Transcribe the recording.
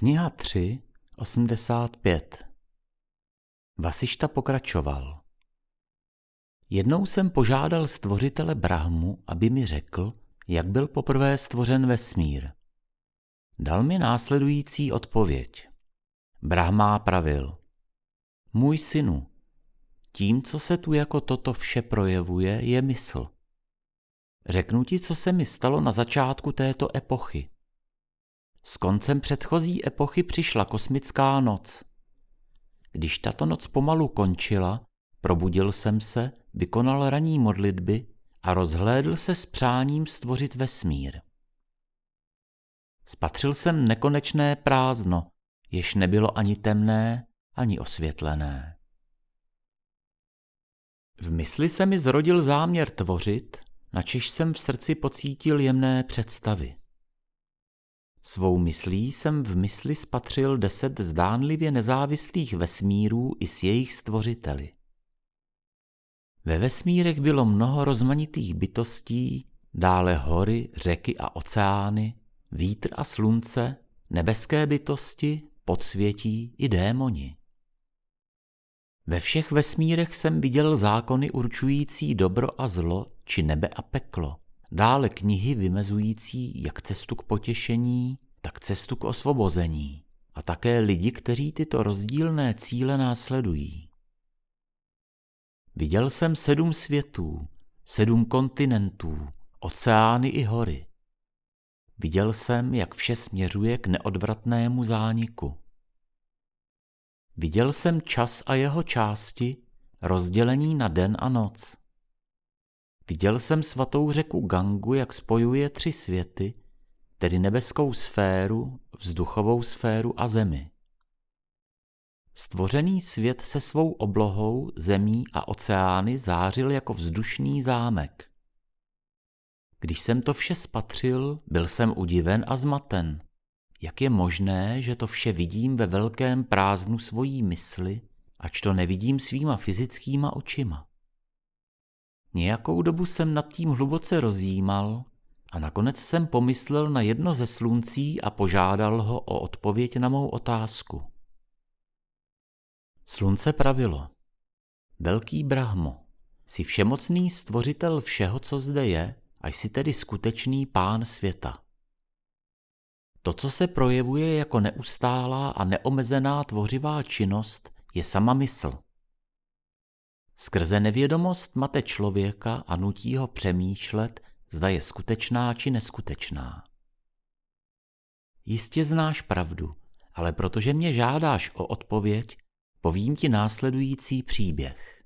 Kniha 3, 85 Vasišta pokračoval. Jednou jsem požádal stvořitele Brahmu, aby mi řekl, jak byl poprvé stvořen vesmír. Dal mi následující odpověď. Brahma pravil. Můj synu, tím, co se tu jako toto vše projevuje, je mysl. Řeknu ti, co se mi stalo na začátku této epochy. S koncem předchozí epochy přišla kosmická noc. Když tato noc pomalu končila, probudil jsem se, vykonal ranní modlitby a rozhlédl se s přáním stvořit vesmír. Spatřil jsem nekonečné prázdno, jež nebylo ani temné, ani osvětlené. V mysli se mi zrodil záměr tvořit, načež jsem v srdci pocítil jemné představy. Svou myslí jsem v mysli spatřil deset zdánlivě nezávislých vesmírů i s jejich stvořiteli. Ve vesmírech bylo mnoho rozmanitých bytostí, dále hory, řeky a oceány, vítr a slunce, nebeské bytosti, podsvětí i démoni. Ve všech vesmírech jsem viděl zákony určující dobro a zlo, či nebe a peklo, dále knihy vymezující jak cestu k potěšení, tak cestu k osvobození a také lidi, kteří tyto rozdílné cíle následují. Viděl jsem sedm světů, sedm kontinentů, oceány i hory. Viděl jsem, jak vše směřuje k neodvratnému zániku. Viděl jsem čas a jeho části, rozdělení na den a noc. Viděl jsem svatou řeku Gangu, jak spojuje tři světy, tedy nebeskou sféru, vzduchovou sféru a zemi. Stvořený svět se svou oblohou, zemí a oceány zářil jako vzdušný zámek. Když jsem to vše spatřil, byl jsem udiven a zmaten. Jak je možné, že to vše vidím ve velkém prázdnu svojí mysli, ač to nevidím svýma fyzickýma očima? Nějakou dobu jsem nad tím hluboce rozjímal a nakonec jsem pomyslel na jedno ze sluncí a požádal ho o odpověď na mou otázku. Slunce pravilo. Velký Brahmo, jsi všemocný stvořitel všeho, co zde je, a jsi tedy skutečný pán světa. To, co se projevuje jako neustálá a neomezená tvořivá činnost, je sama mysl. Skrze nevědomost mate člověka a nutí ho přemýšlet, zda je skutečná či neskutečná. Jistě znáš pravdu, ale protože mě žádáš o odpověď, povím ti následující příběh.